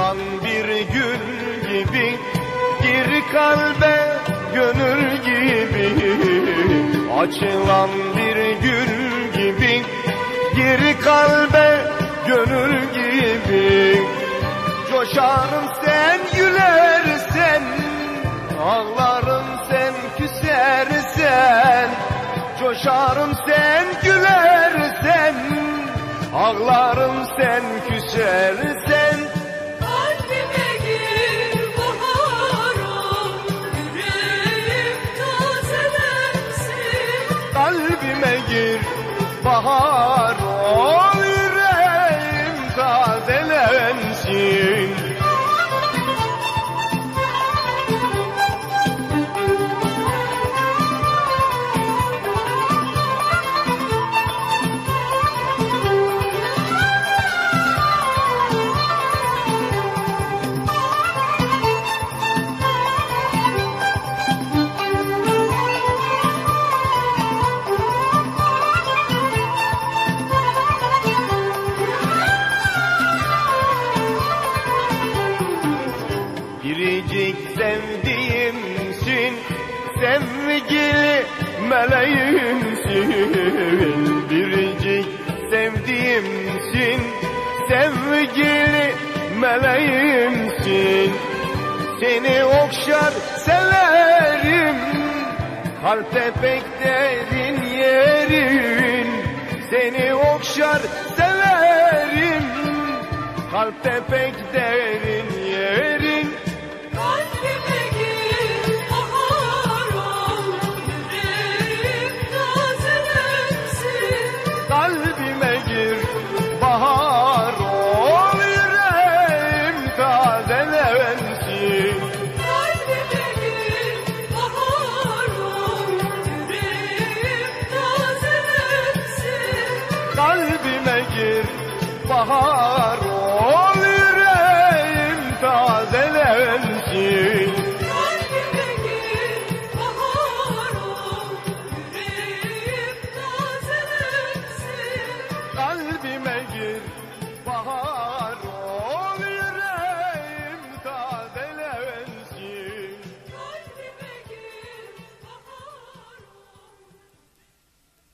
Açılan bir gül gibi Gir kalbe gönül gibi. Açılan bir gül gibi Gir kalbe gönül gibi. Coşarım sen gülersen Ağlarım sen küsersen Coşarım sen gülersen Ağlarım sen küsersen bahar meleğimsin Biricik. Sevdiğimsin Sevgili meleğimsin Seni okşar severim. Kalpte pek derin yerin. Seni okşar severim. Kalpte pek derin yerin Kalbime gir bahar ol yüreğim tazelensin Kalbime gir baharım, yüreğim tazelensin. Kalbime gir bahar